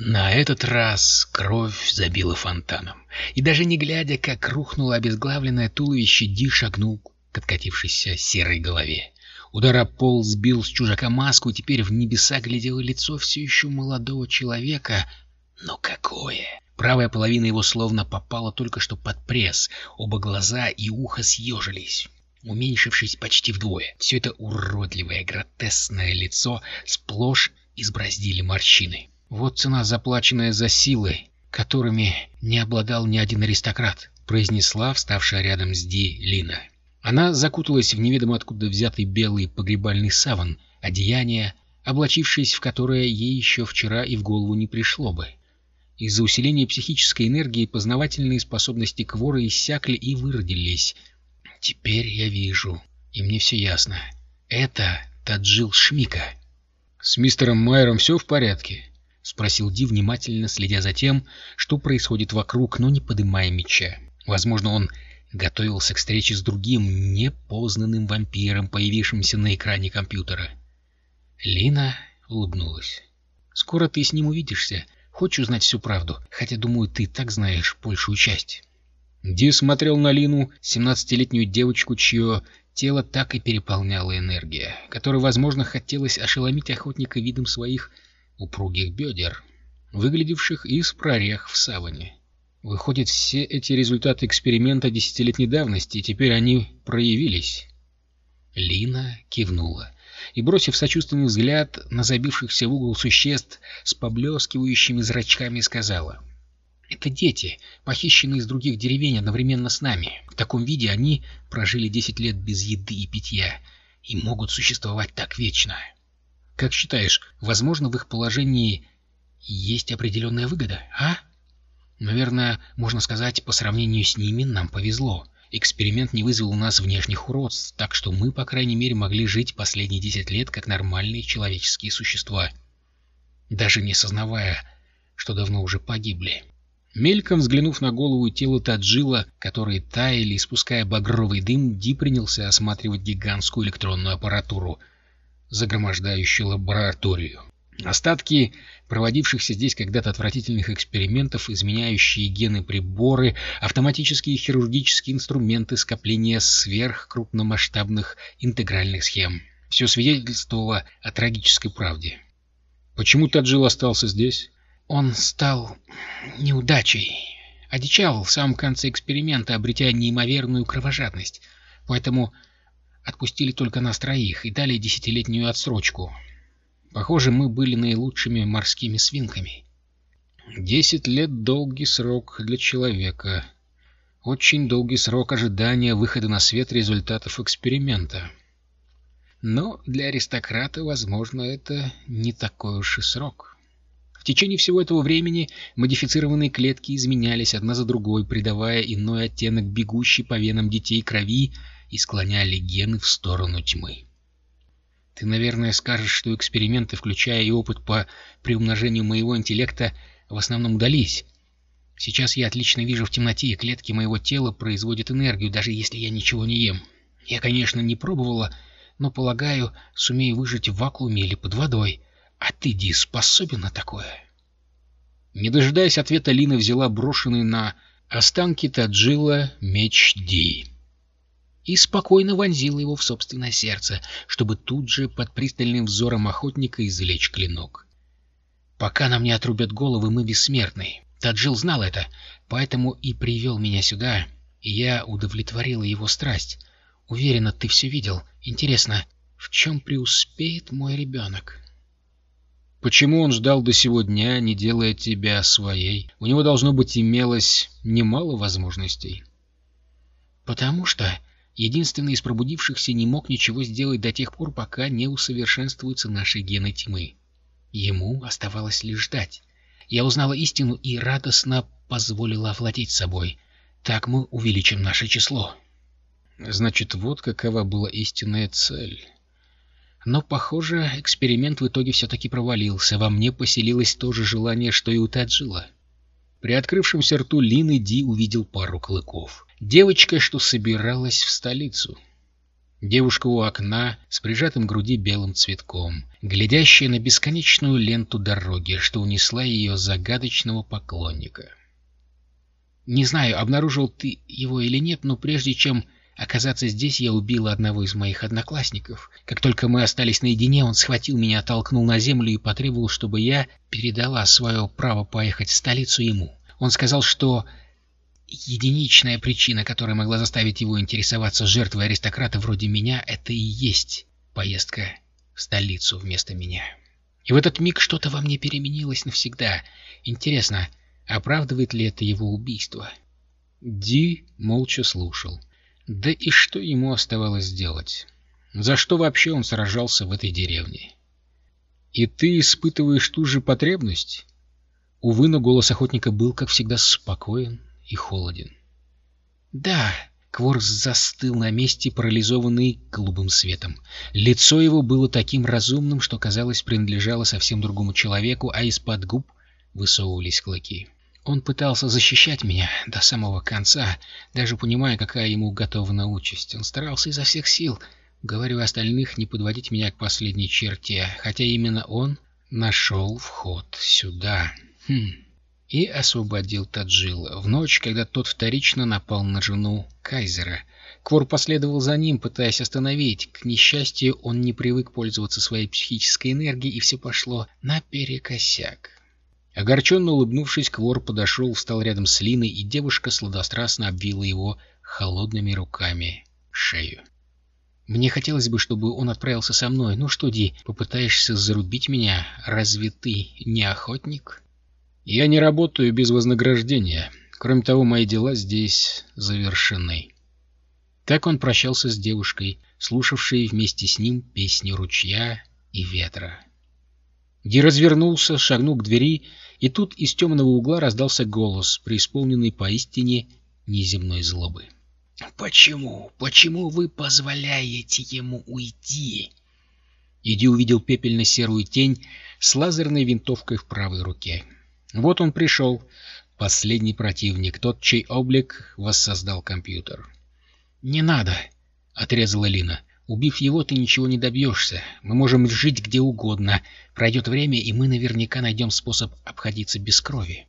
На этот раз кровь забила фонтаном, и даже не глядя, как рухнуло обезглавленное туловище, Ди шагнул к откатившейся серой голове. Удар о пол сбил с чужака маску, и теперь в небеса глядело лицо все еще молодого человека. Но какое! Правая половина его словно попала только что под пресс, оба глаза и ухо съежились уменьшившись почти вдвое. Все это уродливое, гротесное лицо сплошь избраздили морщины. Вот цена, заплаченная за силы, которыми не обладал ни один аристократ, произнесла вставшая рядом с Ди Лина. Она закуталась в неведомо откуда взятый белый погребальный саван, одеяние, облачившись в которое ей еще вчера и в голову не пришло бы. Из-за усиления психической энергии познавательные способности Квора иссякли и выродились — Теперь я вижу, и мне все ясно. Это Таджил Шмика. — С мистером Майером все в порядке? — спросил Ди, внимательно следя за тем, что происходит вокруг, но не подымая меча. Возможно, он готовился к встрече с другим непознанным вампиром, появившимся на экране компьютера. Лина улыбнулась. «Скоро ты с ним увидишься. Хочешь узнать всю правду? Хотя, думаю, ты так знаешь большую часть». Ди смотрел на Лину, семнадцатилетнюю девочку, чье тело так и переполняла энергия, которой, возможно, хотелось ошеломить охотника видом своих упругих бедер, выглядевших из прорех в саване. Выходит, все эти результаты эксперимента десятилетней давности, и теперь они проявились. Лина кивнула и, бросив сочувственный взгляд на забившихся в угол существ с поблескивающими зрачками, сказала — это дети, похищенные из других деревень одновременно с нами. В таком виде они прожили десять лет без еды и питья и могут существовать так вечно. Как считаешь, возможно, в их положении есть определенная выгода, а? Наверное, можно сказать, по сравнению с ними нам повезло. Эксперимент не вызвал у нас внешних уродств, так что мы, по крайней мере, могли жить последние десять лет как нормальные человеческие существа, даже не сознавая, что давно уже погибли. Мельком взглянув на голову и тело Таджила, которые таяли, испуская багровый дым, Ди принялся осматривать гигантскую электронную аппаратуру, загромождающую лабораторию. Остатки проводившихся здесь когда-то отвратительных экспериментов, изменяющие гены приборы, автоматические хирургические инструменты, скопления сверхкрупномасштабных интегральных схем. Все свидетельствовало о трагической правде. Почему Таджил остался здесь? Он стал неудачей. Одичал в самом конце эксперимента, обретя неимоверную кровожадность. Поэтому отпустили только нас троих и дали десятилетнюю отсрочку. Похоже, мы были наилучшими морскими свинками. Десять лет — долгий срок для человека. Очень долгий срок ожидания выхода на свет результатов эксперимента. Но для аристократа, возможно, это не такой уж и срок. В течение всего этого времени модифицированные клетки изменялись одна за другой, придавая иной оттенок бегущей по венам детей крови и склоняли гены в сторону тьмы. Ты, наверное, скажешь, что эксперименты, включая и опыт по приумножению моего интеллекта, в основном удались. Сейчас я отлично вижу в темноте, и клетки моего тела производят энергию, даже если я ничего не ем. Я, конечно, не пробовала, но, полагаю, сумею выжить в вакууме или под водой. А ты, Ди, способен на такое? Не дожидаясь ответа, Лина взяла брошенный на останки Таджила меч Ди и спокойно вонзила его в собственное сердце, чтобы тут же под пристальным взором охотника извлечь клинок. «Пока нам не отрубят головы, мы бессмертны. Таджил знал это, поэтому и привел меня сюда, и я удовлетворила его страсть. Уверена, ты все видел. Интересно, в чем преуспеет мой ребенок?» Почему он ждал до сего дня, не делая тебя своей? У него, должно быть, имелось немало возможностей. Потому что единственный из пробудившихся не мог ничего сделать до тех пор, пока не усовершенствуются наши гены тьмы. Ему оставалось лишь ждать. Я узнала истину и радостно позволила овладеть собой. Так мы увеличим наше число. Значит, вот какова была истинная цель. Но, похоже, эксперимент в итоге все-таки провалился. Во мне поселилось то же желание, что и у Таджила. При открывшемся рту Лины Ди увидел пару клыков. Девочка, что собиралась в столицу. Девушка у окна с прижатым к груди белым цветком, глядящая на бесконечную ленту дороги, что унесла ее загадочного поклонника. Не знаю, обнаружил ты его или нет, но прежде чем оказаться здесь, я убила одного из моих одноклассников. Как только мы остались наедине, он схватил меня, толкнул на землю и потребовал, чтобы я передала свое право поехать в столицу ему. Он сказал, что Единичная причина, которая могла заставить его интересоваться жертвой аристократа вроде меня, это и есть поездка в столицу вместо меня. И в этот миг что-то во мне переменилось навсегда. Интересно, оправдывает ли это его убийство? Ди молча слушал. Да и что ему оставалось сделать? За что вообще он сражался в этой деревне? И ты испытываешь ту же потребность? Увы, но голос охотника был, как всегда, спокоен и холоден. Да, Кворс застыл на месте, парализованный голубым светом. Лицо его было таким разумным, что, казалось, принадлежало совсем другому человеку, а из-под губ высовывались клыки. Он пытался защищать меня до самого конца, даже понимая, какая ему готова участь. Он старался изо всех сил, говорю остальных, не подводить меня к последней черте, хотя именно он нашел вход сюда. Хм и освободил Таджила в ночь, когда тот вторично напал на жену Кайзера. Квор последовал за ним, пытаясь остановить. К несчастью, он не привык пользоваться своей психической энергией, и все пошло наперекосяк. Огорченно улыбнувшись, Квор подошел, встал рядом с Линой, и девушка сладострастно обвила его холодными руками шею. Мне хотелось бы, чтобы он отправился со мной. Ну что, Ди, попытаешься зарубить меня? Разве ты не охотник? Я не работаю без вознаграждения. Кроме того, мои дела здесь завершены. Так он прощался с девушкой, слушавшей вместе с ним песни ручья и ветра. Ди развернулся, шагнул к двери, и тут из темного угла раздался голос, преисполненный поистине неземной злобы. «Почему? Почему вы позволяете ему уйти?» Иди увидел пепельно-серую тень с лазерной винтовкой в правой руке. Вот он пришел, последний противник, тот, чей облик воссоздал компьютер. «Не надо!» — отрезала Лина. «Убив его, ты ничего не добьешься. Мы можем жить где угодно. Пройдет время, и мы наверняка найдем способ обходиться без крови».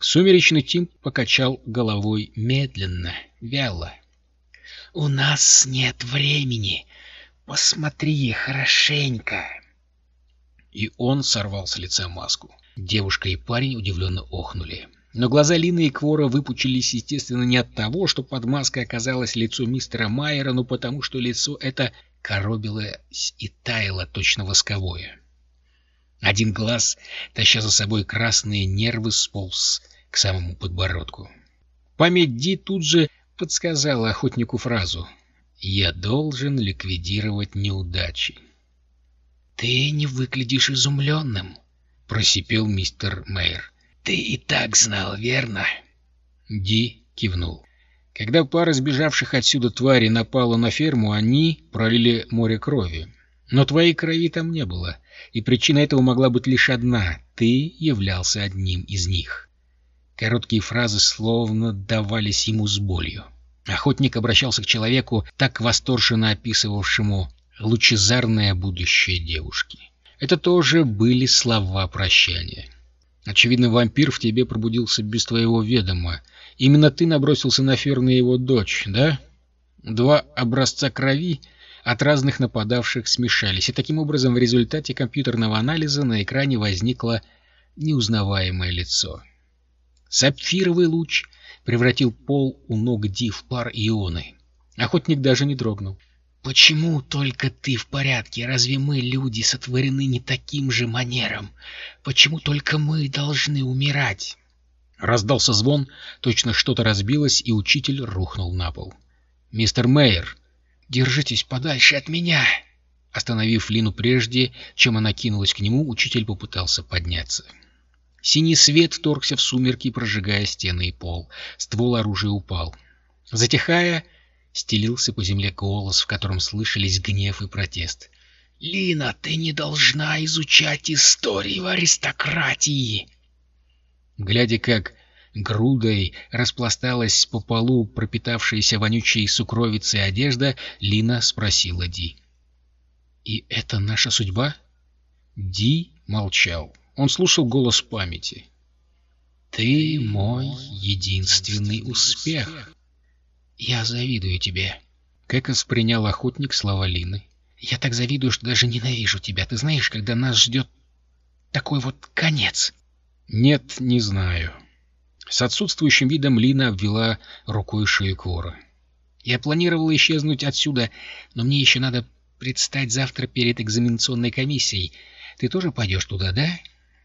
Сумеречный Тим покачал головой медленно, вяло. «У нас нет времени. Посмотри хорошенько!» И он сорвал с лица маску. Девушка и парень удивленно охнули. Но глаза Лины и Квора выпучились, естественно, не от того, что под маской оказалось лицо мистера Майера, но потому, что лицо это коробилось и таяло точно восковое. Один глаз, таща за собой красные нервы, сполз к самому подбородку. Память Ди тут же подсказала охотнику фразу «Я должен ликвидировать неудачи». «Ты не выглядишь изумленным», просипел мистер Мэйр. «Ты и так знал, верно?» Ди кивнул. Когда пара сбежавших отсюда твари напала на ферму, они пролили море крови. Но твоей крови там не было, и причина этого могла быть лишь одна — ты являлся одним из них. Короткие фразы словно давались ему с болью. Охотник обращался к человеку, так восторженно описывавшему лучезарное будущее девушки. Это тоже были слова прощания. Очевидно, вампир в тебе пробудился без твоего ведома. Именно ты набросился на Ферна и его дочь, да? Два образца крови от разных нападавших смешались, и таким образом в результате компьютерного анализа на экране возникло неузнаваемое лицо. Сапфировый луч превратил пол у ног Ди в пар ионы. Охотник даже не дрогнул. «Почему только ты в порядке? Разве мы, люди, сотворены не таким же манером? Почему только мы должны умирать?» Раздался звон, точно что-то разбилось, и учитель рухнул на пол. «Мистер Мейер, держитесь подальше от меня!» Остановив Лину прежде, чем она кинулась к нему, учитель попытался подняться. Синий свет вторгся в сумерки, прожигая стены и пол. Ствол оружия упал. Затихая, Стелился по земле голос, в котором слышались гнев и протест. «Лина, ты не должна изучать истории в аристократии!» Глядя, как грудой распласталась по полу пропитавшаяся вонючей сукровицей одежда, Лина спросила Ди. «И это наша судьба?» Ди молчал. Он слушал голос памяти. «Ты мой единственный успех. Я завидую тебе». Как воспринял охотник слова Лины. «Я так завидую, что даже ненавижу тебя. Ты знаешь, когда нас ждет такой вот конец?» «Нет, не знаю». С отсутствующим видом Лина обвела рукой шею Квора. «Я планировала исчезнуть отсюда, но мне еще надо предстать завтра перед экзаменационной комиссией. Ты тоже пойдешь туда, да?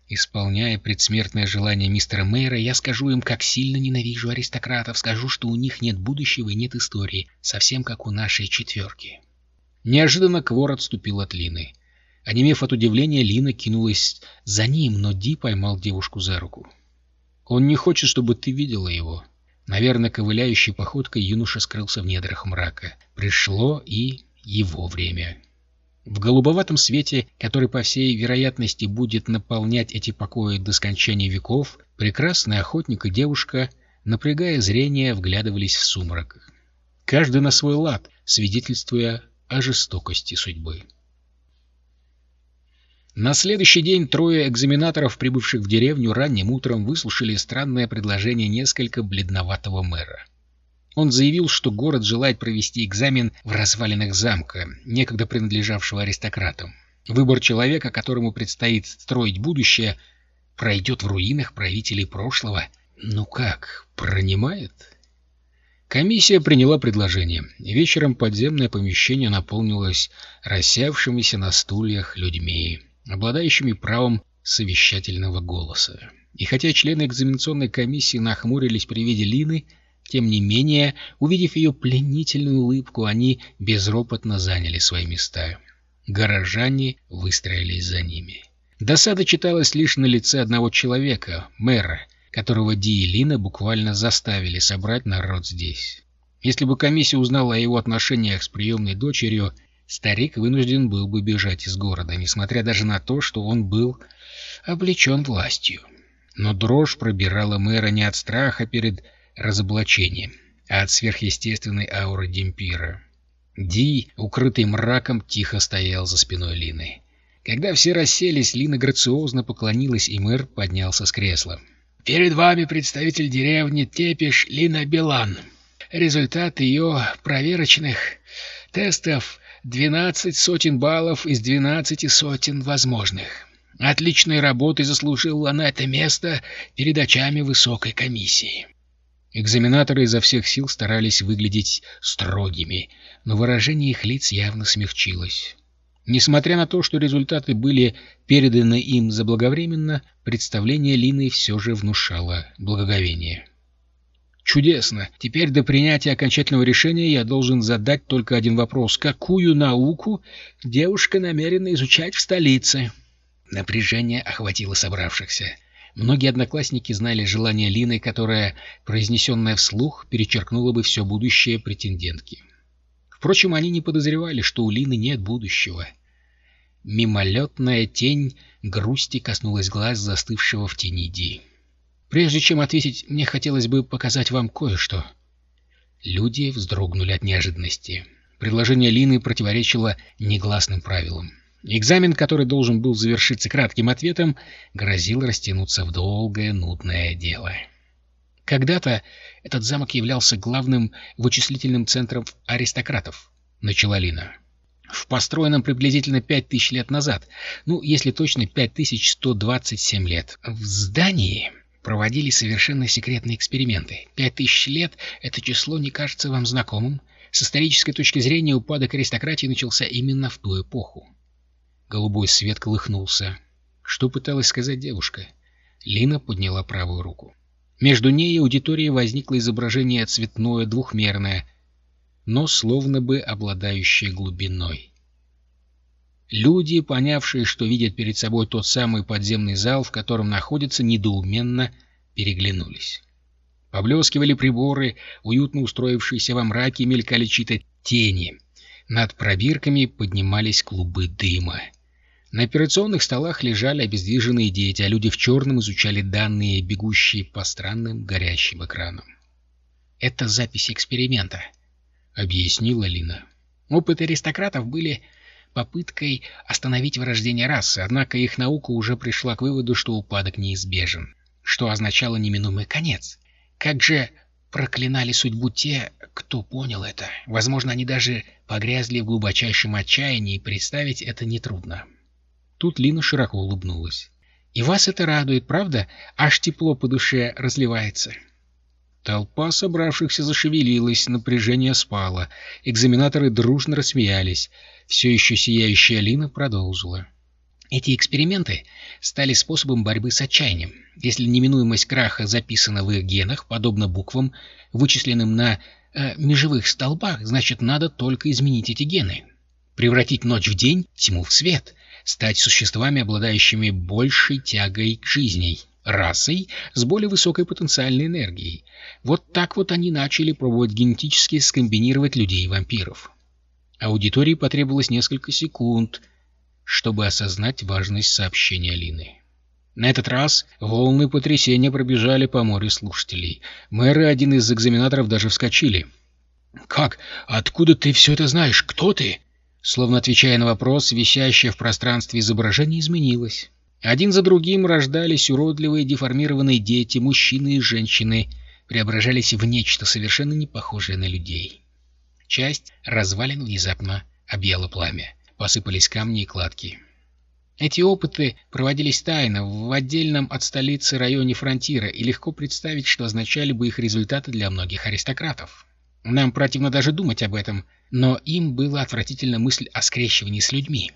Исполняя предсмертное желание мистера Мэйра, я скажу им, как сильно ненавижу аристократов, скажу, что у них нет будущего и нет истории, совсем как у нашей четверки. Неожиданно Квор отступил от Лины. Онемев от удивления, Лина кинулась за ним, но Ди поймал девушку за руку. «Он не хочет, чтобы ты видела его». Наверное, ковыляющей походкой юноша скрылся в недрах мрака. Пришло и его время. В голубоватом свете, который, по всей вероятности, будет наполнять эти покои до скончания веков, прекрасный охотник и девушка, напрягая зрение, вглядывались в сумрак. Каждый на свой лад, свидетельствуя о жестокости судьбы. На следующий день трое экзаменаторов, прибывших в деревню ранним утром, выслушали странное предложение несколько бледноватого мэра. Он заявил, что город желает провести экзамен в развалинах замка, некогда принадлежавшего аристократам. Выбор человека, которому предстоит строить будущее, пройдет в руинах правителей прошлого. Ну как, пронимает? Комиссия приняла предложение. Вечером подземное помещение наполнилось рассявшимися на стульях людьми, обладающими правом совещательного голоса. И хотя члены экзаменационной комиссии нахмурились при виде Лины, тем не менее, увидев ее пленительную улыбку, они безропотно заняли свои места. Горожане выстроились за ними. Досада читалась лишь на лице одного человека, мэра, которого Ди и Лина буквально заставили собрать народ здесь. Если бы комиссия узнала о его отношениях с приемной дочерью, старик вынужден был бы бежать из города, несмотря даже на то, что он был облечен властью. Но дрожь пробирала мэра не от страха перед разоблачением, а от сверхъестественной ауры Демпира. Ди, укрытый мраком, тихо стоял за спиной Лины. Когда все расселись, Лина грациозно поклонилась, и мэр поднялся с кресла. «Перед вами представитель деревни Тепиш Лина Билан. Результат ее проверочных тестов — 12 сотен баллов из 12 сотен возможных. Отличной работы заслужила она это место перед очами высокой комиссии. Экзаменаторы изо всех сил старались выглядеть строгими, но выражение их лиц явно смягчилось. Несмотря на то, что результаты были переданы им заблаговременно, представление Лины все же внушало благоговение. «Чудесно! Теперь до принятия окончательного решения я должен задать только один вопрос. Какую науку девушка намерена изучать в столице?» Напряжение охватило собравшихся. Многие одноклассники знали желание Лины, которое, произнесенное вслух, перечеркнуло бы все будущее претендентки. Впрочем, они не подозревали, что у Лины нет будущего. Мимолетная тень грусти коснулась глаз застывшего в тени Ди. «Прежде чем ответить, мне хотелось бы показать вам кое-что». Люди вздрогнули от неожиданности. Предложение Лины противоречило негласным правилам. Экзамен, который должен был завершиться кратким ответом, грозил растянуться в долгое, нудное дело. Когда-то этот замок являлся главным вычислительным центром аристократов, начала Лина. В построенном приблизительно пять тысяч лет назад, ну, если точно, пять тысяч сто двадцать семь лет. В здании проводили совершенно секретные эксперименты. Пять тысяч лет — это число не кажется вам знакомым? С исторической точки зрения упадок аристократии начался именно в ту эпоху. Голубой свет колыхнулся. Что пыталась сказать девушка? Лина подняла правую руку. Между ней и аудиторией возникло изображение цветное, двухмерное, но словно бы обладающее глубиной. Люди, понявшие, что видят перед собой тот самый подземный зал, в котором находятся, недоуменно переглянулись. Поблескивали приборы, уютно устроившиеся во мраке, мелькали чьи-то тени. Над пробирками поднимались клубы дыма. На операционных столах лежали обездвиженные дети, а люди в черном изучали данные, бегущие по странным горящим экранам. «Это запись эксперимента», — объяснила Лина. «Опыты аристократов были попыткой остановить вырождение расы, однако их наука уже пришла к выводу, что упадок неизбежен, что означало неминуемый конец. Как же проклинали судьбу те, кто понял это. Возможно, они даже погрязли в глубочайшем отчаянии, представить это нетрудно. Тут Лина широко улыбнулась. «И вас это радует, правда? Аж тепло по душе разливается». Толпа собравшихся зашевелилась, напряжение спало. Экзаменаторы дружно рассмеялись. Все еще сияющая Лина продолжила. Эти эксперименты стали способом борьбы с отчаянием. Если неминуемость краха записана в их генах, подобно буквам, вычисленным на э, межевых столбах, значит, надо только изменить эти гены. Превратить ночь в день, тьму в свет, стать существами, обладающими большей тягой к жизни, расой с более высокой потенциальной энергией. Вот так вот они начали пробовать генетически скомбинировать людей и вампиров. Аудитории потребовалось несколько секунд, чтобы осознать важность сообщения Лины. На этот раз волны потрясения пробежали по морю слушателей. Мэр и один из экзаменаторов даже вскочили. «Как? Откуда ты все это знаешь? Кто ты?» Словно отвечая на вопрос, висящее в пространстве изображение изменилось. Один за другим рождались уродливые деформированные дети, мужчины и женщины, преображались в нечто совершенно не похожее на людей. Часть развалин внезапно объяло пламя. Посыпались камни и кладки. Эти опыты проводились тайно, в отдельном от столицы районе фронтира, и легко представить, что означали бы их результаты для многих аристократов. Нам противно даже думать об этом, но им была отвратительна мысль о скрещивании с людьми.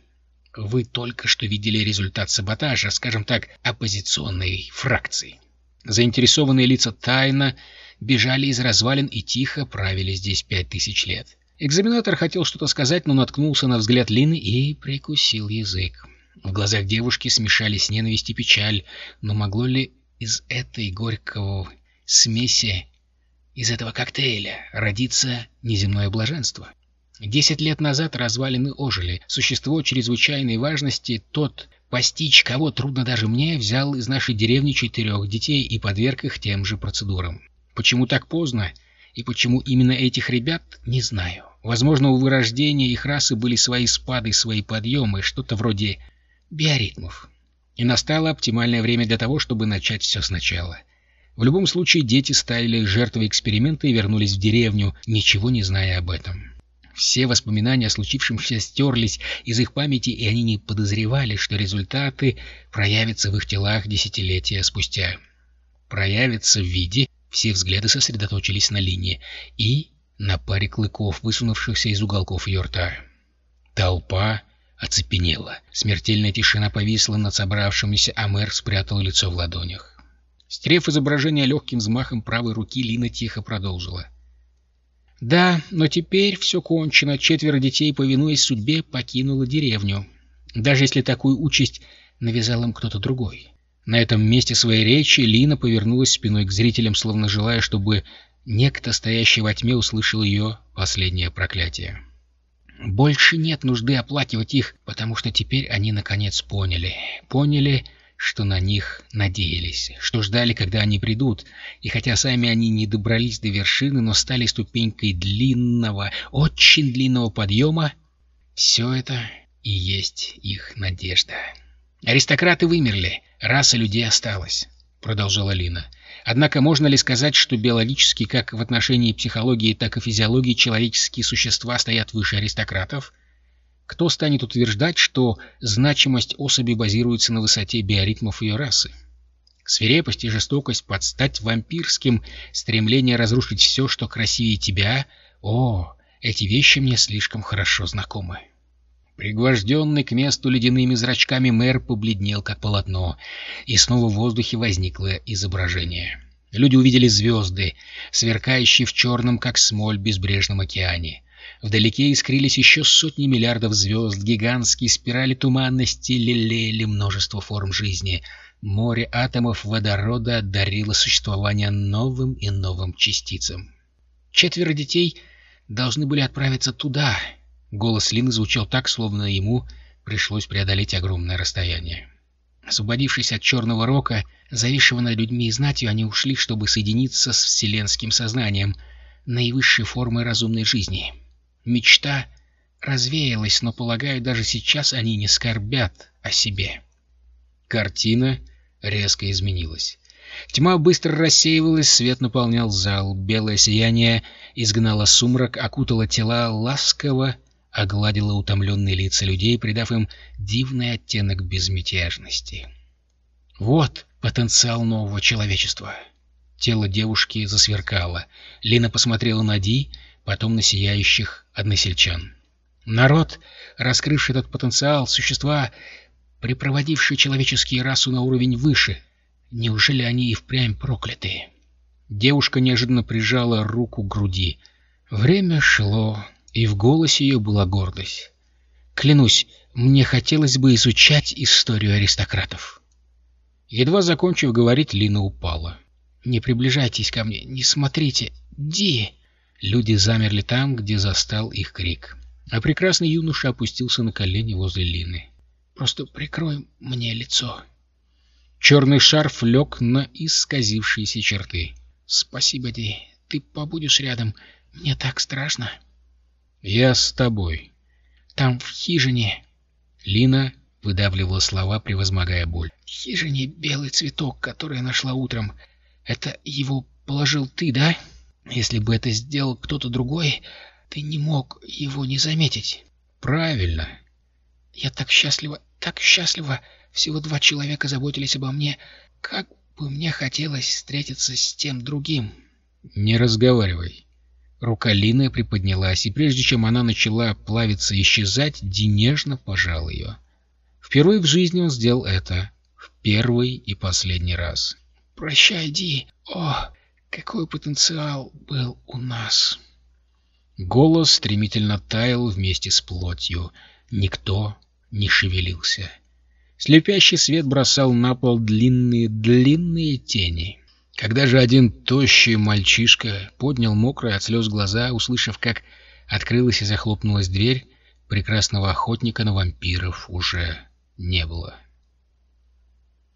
Вы только что видели результат саботажа, скажем так, оппозиционной фракции. Заинтересованные лица тайно бежали из развалин и тихо правили здесь пять тысяч лет. Экзаменатор хотел что-то сказать, но наткнулся на взгляд Лины и прикусил язык. В глазах девушки смешались ненависть и печаль, но могло ли из этой горького смеси из этого коктейля родится неземное блаженство. Десять лет назад развалины ожили. Существо чрезвычайной важности, тот постичь, кого трудно даже мне, взял из нашей деревни четырех детей и подверг их тем же процедурам. Почему так поздно и почему именно этих ребят, не знаю. Возможно, у вырождения их расы были свои спады, свои подъемы, что-то вроде биоритмов. И настало оптимальное время для того, чтобы начать все сначала. В любом случае, дети стали жертвой эксперимента и вернулись в деревню, ничего не зная об этом. Все воспоминания о случившемся стерлись из их памяти, и они не подозревали, что результаты проявятся в их телах десятилетия спустя. Проявятся в виде... Все взгляды сосредоточились на линии и на паре клыков, высунувшихся из уголков ее рта. Толпа оцепенела. Смертельная тишина повисла над собравшимися, а мэр спрятал лицо в ладонях. Стерев изображение легким взмахом правой руки, Лина тихо продолжила. «Да, но теперь все кончено. Четверо детей, повинуясь судьбе, покинуло деревню. Даже если такую участь навязал им кто-то другой». На этом месте своей речи Лина повернулась спиной к зрителям, словно желая, чтобы некто, стоящий во тьме, услышал ее последнее проклятие. Больше нет нужды оплакивать их, потому что теперь они наконец поняли. Поняли, что на них надеялись, что ждали, когда они придут, и хотя сами они не добрались до вершины, но стали ступенькой длинного, очень длинного подъема, все это и есть их надежда. «Аристократы вымерли, раса людей осталась», — продолжала Лина. «Однако можно ли сказать, что биологически, как в отношении психологии, так и физиологии, человеческие существа стоят выше аристократов?» Кто станет утверждать, что значимость особи базируется на высоте биоритмов ее расы? Свирепость и жестокость под стать вампирским, стремление разрушить все, что красивее тебя — о, эти вещи мне слишком хорошо знакомы. Пригвожденный к месту ледяными зрачками мэр побледнел, как полотно, и снова в воздухе возникло изображение. Люди увидели звезды, сверкающие в черном, как смоль, безбрежном океане. Вдалеке искрились еще сотни миллиардов звезд, гигантские спирали туманности лелеяли множество форм жизни. Море атомов водорода дарило существование новым и новым частицам. Четверо детей должны были отправиться туда. Голос Лины звучал так, словно ему пришлось преодолеть огромное расстояние. Освободившись от черного рока, зависшего над людьми и знатью, они ушли, чтобы соединиться с вселенским сознанием, наивысшей формой разумной жизни. Мечта развеялась, но, полагаю, даже сейчас они не скорбят о себе. Картина резко изменилась. Тьма быстро рассеивалась, свет наполнял зал, белое сияние изгнало сумрак, окутало тела ласково, огладило утомленные лица людей, придав им дивный оттенок безмятежности. Вот потенциал нового человечества. Тело девушки засверкало. Лина посмотрела на Ди, потом на сияющих односельчан. Народ, раскрывший этот потенциал, существа, припроводившие человеческие расу на уровень выше. Неужели они и впрямь проклятые? Девушка неожиданно прижала руку к груди. Время шло, и в голосе ее была гордость. Клянусь, мне хотелось бы изучать историю аристократов. Едва закончив говорить, Лина упала. «Не приближайтесь ко мне, не смотрите! Ди!» Люди замерли там, где застал их крик. А прекрасный юноша опустился на колени возле Лины. «Просто прикрой мне лицо!» Черный шарф лег на исказившиеся черты. «Спасибо, Ди. Ты побудешь рядом. Мне так страшно». «Я с тобой». «Там, в хижине...» Лина выдавливала слова, превозмогая боль. «В хижине белый цветок, который я нашла утром. Это его положил ты, да? Если бы это сделал кто-то другой, ты не мог его не заметить». «Правильно». «Я так счастлива, так счастлива. Всего два человека заботились обо мне. Как бы мне хотелось встретиться с тем другим». «Не разговаривай». Рука Лины приподнялась, и прежде чем она начала плавиться и исчезать, Ди нежно пожал ее. Впервые в жизни он сделал это. В первый и последний раз. «Прощай, Ди. О, какой потенциал был у нас!» Голос стремительно таял вместе с плотью. Никто не шевелился. Слепящий свет бросал на пол длинные-длинные тени. Когда же один тощий мальчишка поднял мокрые от слез глаза, услышав, как открылась и захлопнулась дверь, прекрасного охотника на вампиров уже не было.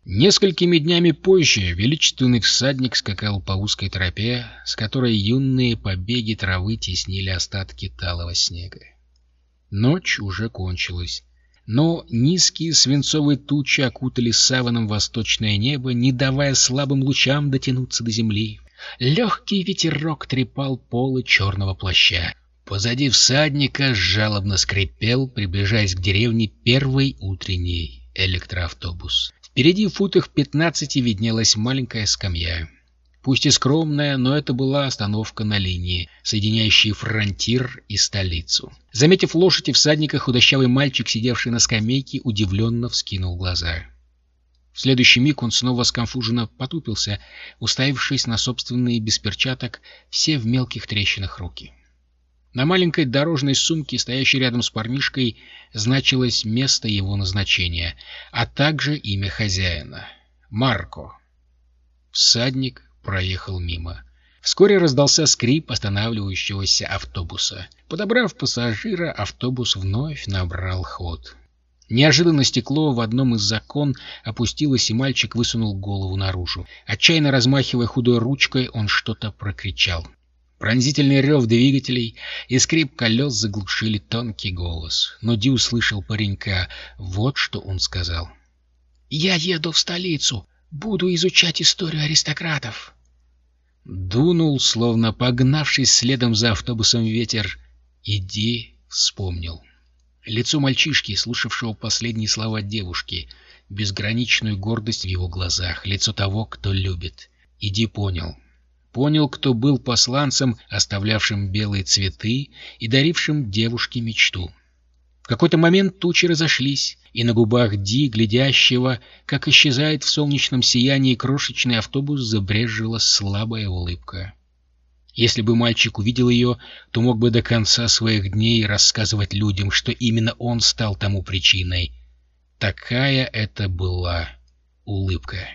Несколькими днями позже величественный всадник скакал по узкой тропе, с которой юные побеги травы теснили остатки талого снега. Ночь уже кончилась но низкие свинцовые тучи окутали саваном восточное небо, не давая слабым лучам дотянуться до земли. Легкий ветерок трепал полы черного плаща. Позади всадника жалобно скрипел, приближаясь к деревне, первый утренний электроавтобус. Впереди футах пятнадцати виднелась маленькая скамья. Пусть и скромная, но это была остановка на линии, соединяющей фронтир и столицу. Заметив лошадь и всадника, худощавый мальчик, сидевший на скамейке, удивленно вскинул глаза. В следующий миг он снова сконфуженно потупился, уставившись на собственные без перчаток, все в мелких трещинах руки. На маленькой дорожной сумке, стоящей рядом с парнишкой, значилось место его назначения, а также имя хозяина — Марко. Всадник проехал мимо. Вскоре раздался скрип останавливающегося автобуса. Подобрав пассажира, автобус вновь набрал ход. Неожиданно стекло в одном из закон опустилось, и мальчик высунул голову наружу. Отчаянно размахивая худой ручкой, он что-то прокричал. Пронзительный рев двигателей и скрип колес заглушили тонкий голос. Но Ди услышал паренька. Вот что он сказал. «Я еду в столицу. Буду изучать историю аристократов. Дунул, словно погнавшись следом за автобусом ветер. Иди, вспомнил. Лицо мальчишки, слушавшего последние слова девушки, безграничную гордость в его глазах, лицо того, кто любит. Иди понял. Понял, кто был посланцем, оставлявшим белые цветы и дарившим девушке мечту. В какой-то момент тучи разошлись, и на губах Ди, глядящего, как исчезает в солнечном сиянии крошечный автобус, забрежила слабая улыбка. Если бы мальчик увидел ее, то мог бы до конца своих дней рассказывать людям, что именно он стал тому причиной. Такая это была улыбка.